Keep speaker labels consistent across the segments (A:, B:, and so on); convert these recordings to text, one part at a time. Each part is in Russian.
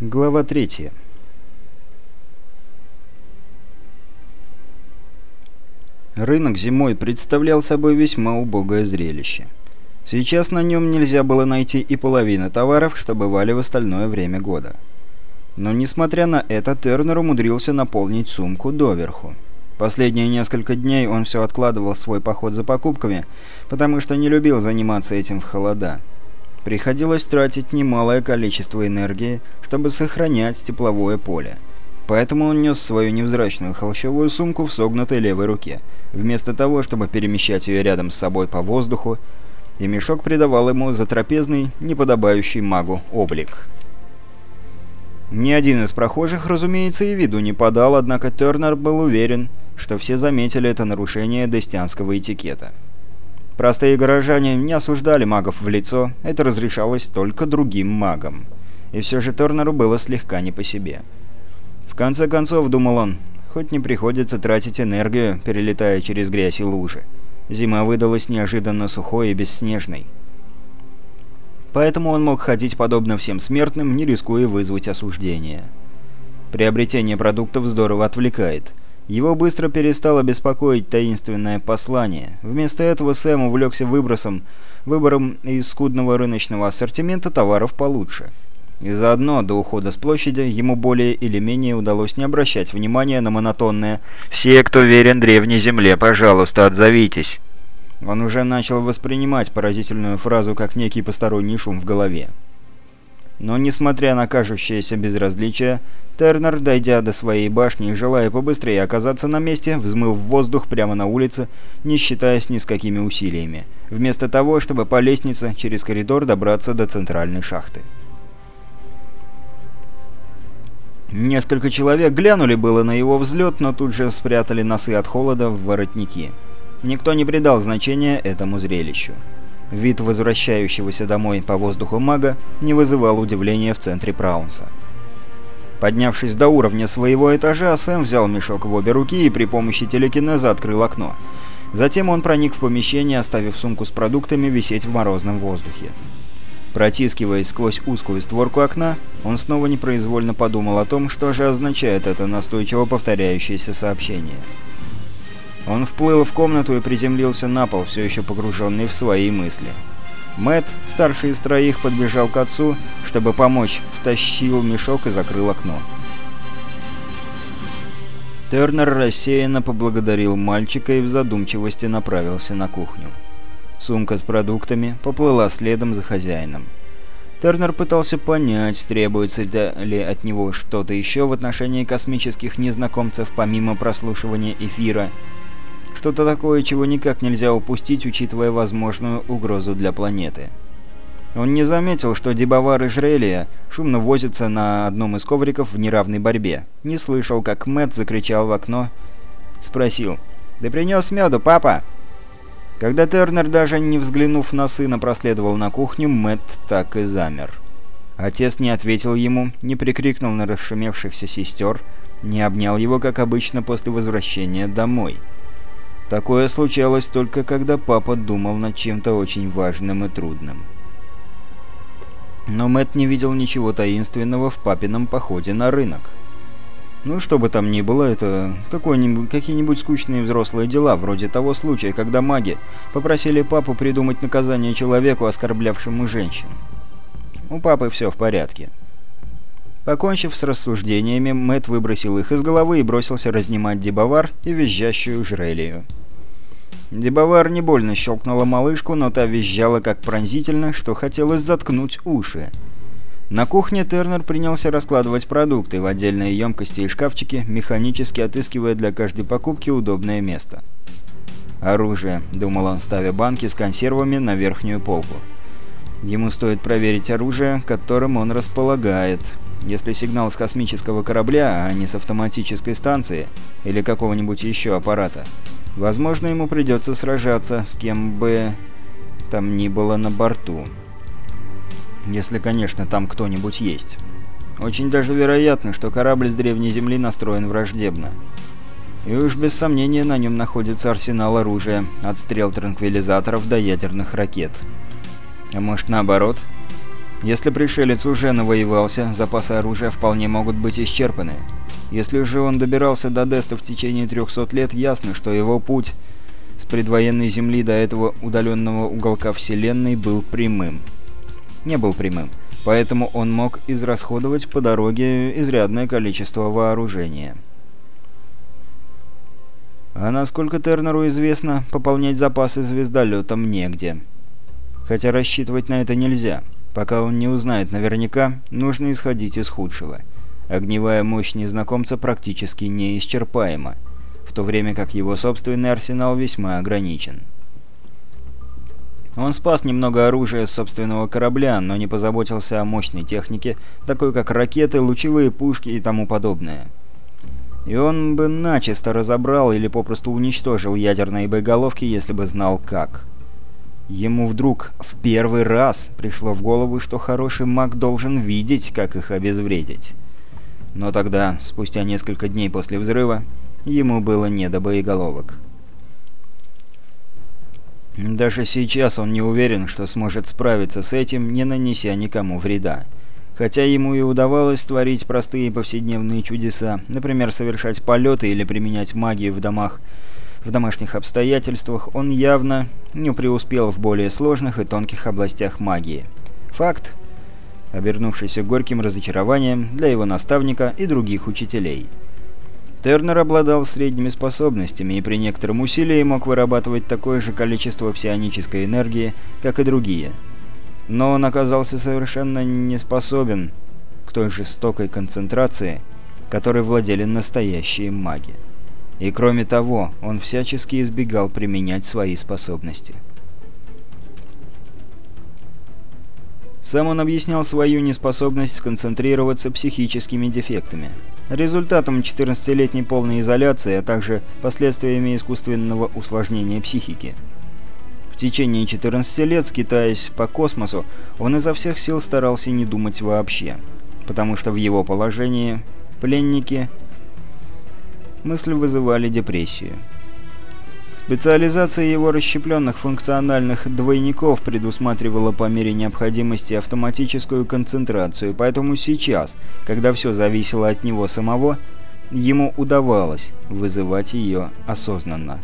A: Глава 3. Рынок зимой представлял собой весьма убогое зрелище. Сейчас на нем нельзя было найти и половины товаров, что бывали в остальное время года. Но несмотря на это, Тернер умудрился наполнить сумку доверху. Последние несколько дней он все откладывал свой поход за покупками, потому что не любил заниматься этим в холода. Приходилось тратить немалое количество энергии, чтобы сохранять тепловое поле. Поэтому он нес свою невзрачную холщовую сумку в согнутой левой руке, вместо того, чтобы перемещать ее рядом с собой по воздуху, и мешок придавал ему затрапезный, неподобающий магу облик. Ни один из прохожих, разумеется, и виду не подал, однако Тернер был уверен, что все заметили это нарушение дестианского этикета. Простые горожане не осуждали магов в лицо, это разрешалось только другим магам. И все же Торнеру было слегка не по себе. В конце концов, думал он, хоть не приходится тратить энергию, перелетая через грязь и лужи. Зима выдалась неожиданно сухой и бесснежной. Поэтому он мог ходить подобно всем смертным, не рискуя вызвать осуждение. Приобретение продуктов здорово отвлекает – его быстро перестало беспокоить таинственное послание. Вместо этого Сэм увлекся выбросом, выбором из скудного рыночного ассортимента товаров получше. И заодно до ухода с площади ему более или менее удалось не обращать внимания на монотонное «Все, кто верен древней земле, пожалуйста, отзовитесь». Он уже начал воспринимать поразительную фразу как некий посторонний шум в голове. Но, несмотря на кажущееся безразличие, Тернер, дойдя до своей башни и желая побыстрее оказаться на месте, взмыл в воздух прямо на улице, не считаясь ни с какими усилиями, вместо того, чтобы по лестнице через коридор добраться до центральной шахты. Несколько человек глянули было на его взлет, но тут же спрятали носы от холода в воротники. Никто не придал значения этому зрелищу. Вид возвращающегося домой по воздуху мага не вызывал удивления в центре Праунса. Поднявшись до уровня своего этажа, Сэм взял мешок в обе руки и при помощи телекинеза открыл окно. Затем он проник в помещение, оставив сумку с продуктами висеть в морозном воздухе. Протискиваясь сквозь узкую створку окна, он снова непроизвольно подумал о том, что же означает это настойчиво повторяющееся сообщение. Он вплыл в комнату и приземлился на пол, все еще погруженный в свои мысли. Мэт, старший из троих, подбежал к отцу, чтобы помочь, втащил мешок и закрыл окно. Тернер рассеянно поблагодарил мальчика и в задумчивости направился на кухню. Сумка с продуктами поплыла следом за хозяином. Тернер пытался понять, требуется ли от него что-то еще в отношении космических незнакомцев помимо прослушивания эфира, что-то такое, чего никак нельзя упустить, учитывая возможную угрозу для планеты. Он не заметил, что Дебавар и Жрелия шумно возятся на одном из ковриков в неравной борьбе. Не слышал, как Мэтт закричал в окно. Спросил. «Ты принес меду, папа?» Когда Тернер, даже не взглянув на сына, проследовал на кухню, Мэтт так и замер. Отец не ответил ему, не прикрикнул на расшумевшихся сестер, не обнял его, как обычно, после возвращения домой. Такое случалось только когда папа думал над чем-то очень важным и трудным. Но Мэт не видел ничего таинственного в папином походе на рынок. Ну, что бы там ни было, это какие-нибудь скучные взрослые дела, вроде того случая, когда маги попросили папу придумать наказание человеку, оскорблявшему женщин. У папы все в порядке. Покончив с рассуждениями, Мэт выбросил их из головы и бросился разнимать дебовар и визжащую жрелию. Дебовар не больно щелкнула малышку, но та визжала как пронзительно, что хотелось заткнуть уши. На кухне Тернер принялся раскладывать продукты в отдельные емкости и шкафчики, механически отыскивая для каждой покупки удобное место. «Оружие», — думал он, ставя банки с консервами на верхнюю полку. Ему стоит проверить оружие, которым он располагает. Если сигнал с космического корабля, а не с автоматической станции или какого-нибудь еще аппарата, Возможно, ему придется сражаться с кем бы там ни было на борту. Если, конечно, там кто-нибудь есть. Очень даже вероятно, что корабль с древней Земли настроен враждебно. И уж без сомнения на нем находится арсенал оружия, от стрел транквилизаторов до ядерных ракет. А может наоборот? Если пришелец уже навоевался, запасы оружия вполне могут быть исчерпаны. Если же он добирался до Деста в течение 300 лет, ясно, что его путь с предвоенной Земли до этого удаленного уголка Вселенной был прямым. Не был прямым, поэтому он мог израсходовать по дороге изрядное количество вооружения. А насколько Тернеру известно, пополнять запасы звездолетом негде. Хотя рассчитывать на это нельзя. Пока он не узнает наверняка, нужно исходить из худшего. Огневая мощь незнакомца практически неисчерпаема, в то время как его собственный арсенал весьма ограничен. Он спас немного оружия с собственного корабля, но не позаботился о мощной технике, такой как ракеты, лучевые пушки и тому подобное. И он бы начисто разобрал или попросту уничтожил ядерные боеголовки, если бы знал как. Ему вдруг в первый раз пришло в голову, что хороший маг должен видеть, как их обезвредить. Но тогда, спустя несколько дней после взрыва, ему было не до боеголовок. Даже сейчас он не уверен, что сможет справиться с этим, не нанеся никому вреда. Хотя ему и удавалось творить простые повседневные чудеса, например, совершать полеты или применять магию в домах в домашних обстоятельствах он явно не преуспел в более сложных и тонких областях магии. Факт, обернувшийся горьким разочарованием для его наставника и других учителей. Тернер обладал средними способностями и при некотором усилии мог вырабатывать такое же количество псионической энергии, как и другие. Но он оказался совершенно не способен к той жестокой концентрации, которой владели настоящие маги. И кроме того, он всячески избегал применять свои способности. Сам он объяснял свою неспособность сконцентрироваться психическими дефектами. Результатом 14-летней полной изоляции, а также последствиями искусственного усложнения психики. В течение 14 лет, скитаясь по космосу, он изо всех сил старался не думать вообще, потому что в его положении пленники мысли вызывали депрессию. Специализация его расщепленных функциональных двойников предусматривала по мере необходимости автоматическую концентрацию, поэтому сейчас, когда все зависело от него самого, ему удавалось вызывать ее осознанно.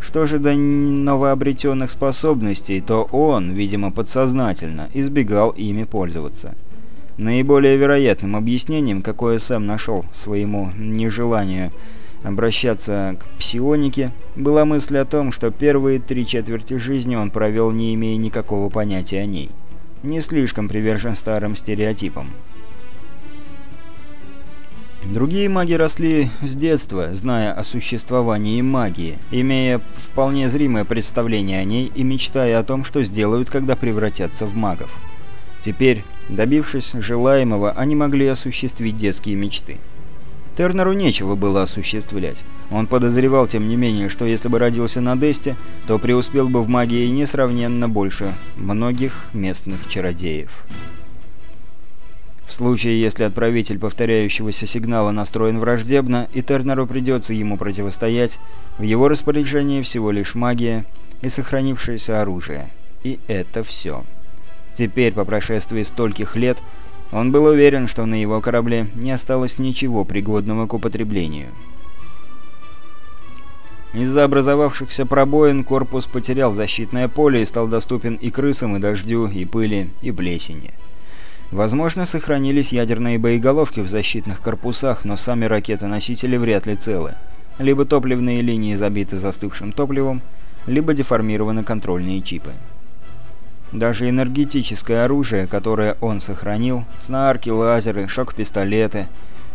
A: Что же до новообретенных способностей, то он, видимо подсознательно, избегал ими пользоваться. Наиболее вероятным объяснением, какое Сэм нашел своему нежеланию обращаться к псионике, была мысль о том, что первые три четверти жизни он провел, не имея никакого понятия о ней. Не слишком привержен старым стереотипам. Другие маги росли с детства, зная о существовании магии, имея вполне зримое представление о ней и мечтая о том, что сделают, когда превратятся в магов. Теперь, добившись желаемого, они могли осуществить детские мечты. Тернеру нечего было осуществлять. Он подозревал, тем не менее, что если бы родился на Десте, то преуспел бы в магии несравненно больше многих местных чародеев. В случае, если отправитель повторяющегося сигнала настроен враждебно, и Тернеру придется ему противостоять, в его распоряжении всего лишь магия и сохранившееся оружие. И это все. Теперь, по прошествии стольких лет, он был уверен, что на его корабле не осталось ничего пригодного к употреблению. Из-за образовавшихся пробоин корпус потерял защитное поле и стал доступен и крысам, и дождю, и пыли, и плесени. Возможно, сохранились ядерные боеголовки в защитных корпусах, но сами ракеты-носители вряд ли целы. Либо топливные линии забиты застывшим топливом, либо деформированы контрольные чипы. Даже энергетическое оружие, которое он сохранил, снарки, лазеры, шок-пистолеты,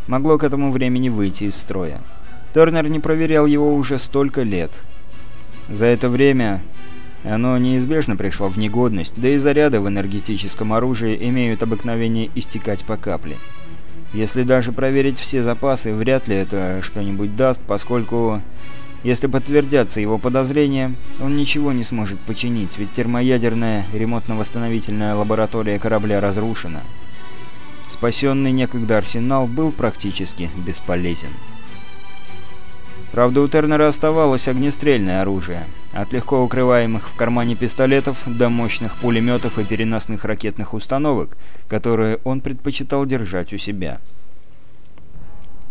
A: могло к этому времени выйти из строя. Тернер не проверял его уже столько лет. За это время оно неизбежно пришло в негодность, да и заряды в энергетическом оружии имеют обыкновение истекать по капле. Если даже проверить все запасы, вряд ли это что-нибудь даст, поскольку если подтвердятся его подозрения, он ничего не сможет починить, ведь термоядерная ремонтно-восстановительная лаборатория корабля разрушена. Спасенный некогда арсенал был практически бесполезен. Правда, у Тернера оставалось огнестрельное оружие. От легко укрываемых в кармане пистолетов до мощных пулеметов и переносных ракетных установок, которые он предпочитал держать у себя.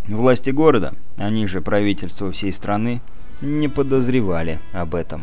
A: Власти города, они же правительство всей страны, не подозревали об этом.